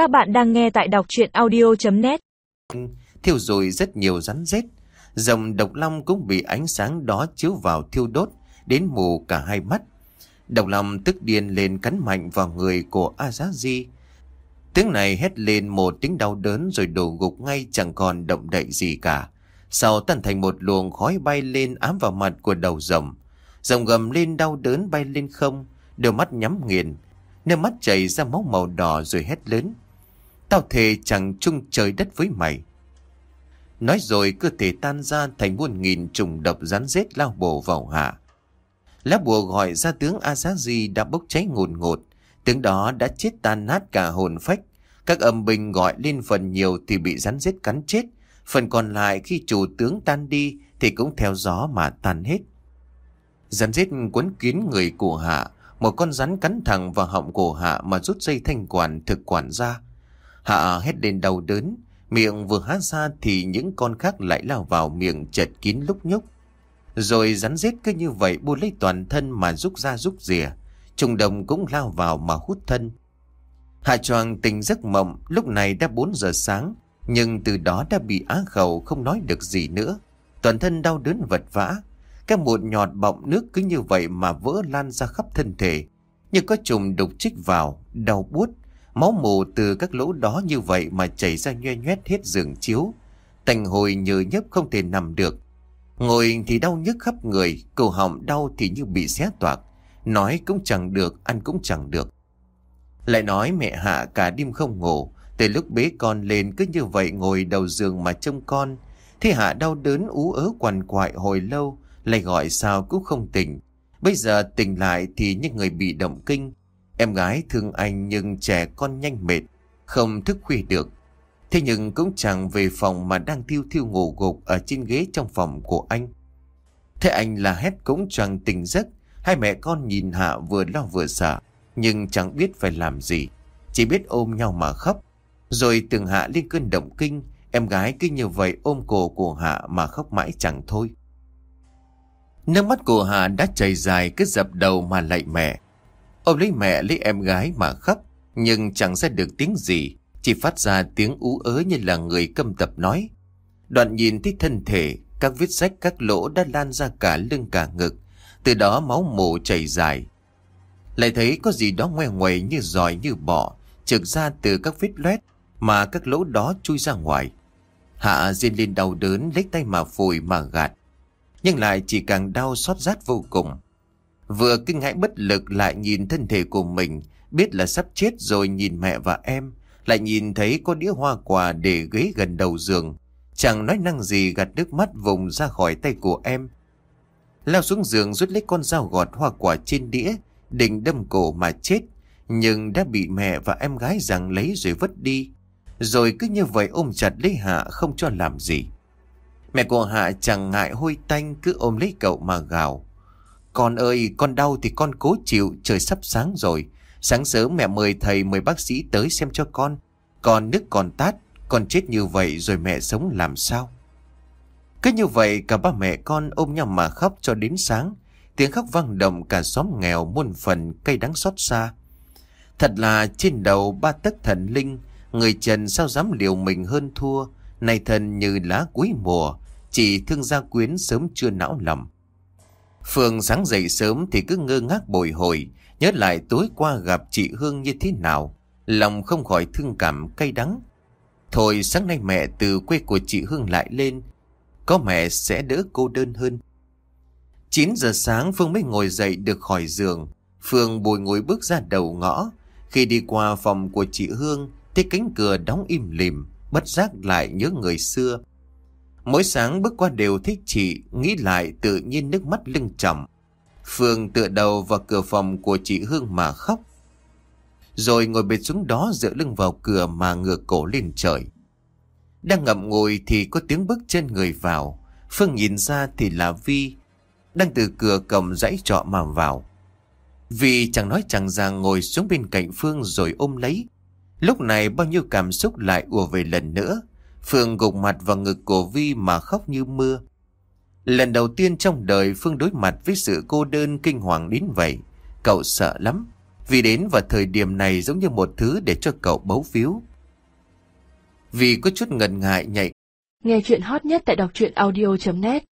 Các bạn đang nghe tại đọc chuyện audio.net Thiêu rồi rất nhiều rắn rết. Dòng độc long cũng bị ánh sáng đó chiếu vào thiêu đốt, đến mù cả hai mắt. Độc long tức điên lên cắn mạnh vào người của Azazi. Tiếng này hét lên một tiếng đau đớn rồi đổ gục ngay chẳng còn động đậy gì cả. Sau tan thành một luồng khói bay lên ám vào mặt của đầu rồng. Rồng gầm lên đau đớn bay lên không, đôi mắt nhắm nghiền. Nước mắt chảy ra máu màu đỏ rồi hét lớn. Tao thề chẳng chung trời đất với mày. Nói rồi cơ thể tan ra thành muôn nghìn trùng độc rắn rết lao bổ vào hạ. Lá bùa gọi ra tướng Azazi đã bốc cháy ngùn ngột. Tướng đó đã chết tan nát cả hồn phách. Các âm binh gọi lên phần nhiều thì bị rắn rết cắn chết. Phần còn lại khi chủ tướng tan đi thì cũng theo gió mà tan hết. Rắn rết quấn kín người của hạ. Một con rắn cắn thẳng vào họng cổ hạ mà rút dây thanh quản thực quản ra. Hạ hét lên đau đớn. Miệng vừa há ra thì những con khác lại lao vào miệng chật kín lúc nhúc. Rồi rắn rết cứ như vậy bu lấy toàn thân mà rút ra rút rìa. Trùng đồng cũng lao vào mà hút thân. Hạ choàng tỉnh giấc mộng lúc này đã 4 giờ sáng. Nhưng từ đó đã bị á khẩu không nói được gì nữa. Toàn thân đau đớn vật vã. Các một nhọt bọng nước cứ như vậy mà vỡ lan ra khắp thân thể. Như có trùng đục chích vào, đau buốt. Máu mù từ các lỗ đó như vậy mà chảy ra nhoe nhoét hết giường chiếu. Tành hồi nhờ nhấp không thể nằm được. Ngồi thì đau nhức khắp người, cổ họng đau thì như bị xé toạc. Nói cũng chẳng được, ăn cũng chẳng được. Lại nói mẹ Hạ cả đêm không ngủ, từ lúc bế con lên cứ như vậy ngồi đầu giường mà trông con. Thế Hạ đau đớn ú ớ quằn quại hồi lâu, lại gọi sao cũng không tỉnh. Bây giờ tỉnh lại thì như người bị động kinh. Em gái thương anh nhưng trẻ con nhanh mệt, không thức khuya được. Thế nhưng cũng chẳng về phòng mà đang thiêu thiêu ngủ gục ở trên ghế trong phòng của anh. Thế anh là hét cũng chẳng tỉnh giấc, hai mẹ con nhìn Hạ vừa lo vừa sợ, nhưng chẳng biết phải làm gì. Chỉ biết ôm nhau mà khóc. Rồi từng Hạ lên cơn động kinh, em gái cứ như vậy ôm cổ của Hạ mà khóc mãi chẳng thôi. Nước mắt của Hạ đã chảy dài cứ dập đầu mà lạy mẹ. Ôm lấy mẹ lấy em gái mà khóc, nhưng chẳng ra được tiếng gì, chỉ phát ra tiếng ú ớ như là người câm tập nói. Đoạn nhìn thấy thân thể, các vết rách các lỗ đã lan ra cả lưng cả ngực, từ đó máu mồ chảy dài. Lại thấy có gì đó ngoe ngoẩy như giỏi như bọ, trực ra từ các vết loét mà các lỗ đó chui ra ngoài. Hạ diên lên đau đớn lấy tay mà phổi mà gạt, nhưng lại chỉ càng đau xót rát vô cùng. Vừa kinh hãi bất lực lại nhìn thân thể của mình, biết là sắp chết rồi nhìn mẹ và em, lại nhìn thấy có đĩa hoa quả để ghế gần đầu giường. Chẳng nói năng gì gạt nước mắt vùng ra khỏi tay của em. Lao xuống giường rút lấy con dao gọt hoa quả trên đĩa, định đâm cổ mà chết, nhưng đã bị mẹ và em gái rằng lấy rồi vứt đi. Rồi cứ như vậy ôm chặt lấy Hạ không cho làm gì. Mẹ của Hạ chẳng ngại hôi tanh cứ ôm lấy cậu mà gào. Con ơi, con đau thì con cố chịu, trời sắp sáng rồi. Sáng sớm mẹ mời thầy mời bác sĩ tới xem cho con. Con nước còn tát, con chết như vậy rồi mẹ sống làm sao? Cứ như vậy cả ba mẹ con ôm nhau mà khóc cho đến sáng. Tiếng khóc vang động cả xóm nghèo muôn phần cây đắng xót xa. Thật là trên đầu ba tấc thần linh, người trần sao dám liều mình hơn thua. Này thần như lá cuối mùa, chỉ thương gia quyến sớm chưa não lòng. Phương sáng dậy sớm thì cứ ngơ ngác bồi hồi, nhớ lại tối qua gặp chị Hương như thế nào. Lòng không khỏi thương cảm cay đắng. Thôi sáng nay mẹ từ quê của chị Hương lại lên, có mẹ sẽ đỡ cô đơn hơn. 9 giờ sáng Phương mới ngồi dậy được khỏi giường. Phương bồi ngồi bước ra đầu ngõ. Khi đi qua phòng của chị Hương, thấy cánh cửa đóng im lìm, bất giác lại nhớ người xưa. Mỗi sáng bước qua đều thích chị, nghĩ lại tự nhiên nước mắt lưng trầm. Phương tựa đầu vào cửa phòng của chị Hương mà khóc. Rồi ngồi bệt xuống đó dựa lưng vào cửa mà ngửa cổ lên trời. Đang ngậm ngồi thì có tiếng bước chân người vào. Phương nhìn ra thì là Vi. Đang từ cửa cầm dãy trọ mà vào. Vi chẳng nói chẳng rằng ngồi xuống bên cạnh Phương rồi ôm lấy. Lúc này bao nhiêu cảm xúc lại ùa về lần nữa. Phương gục mặt vào ngực của Vi mà khóc như mưa. Lần đầu tiên trong đời Phương đối mặt với sự cô đơn kinh hoàng đến vậy. Cậu sợ lắm. Vì đến vào thời điểm này giống như một thứ để cho cậu bấu phiếu. Vì có chút ngần ngại nhạy Nghe chuyện hot nhất tại đọc truyện audio.net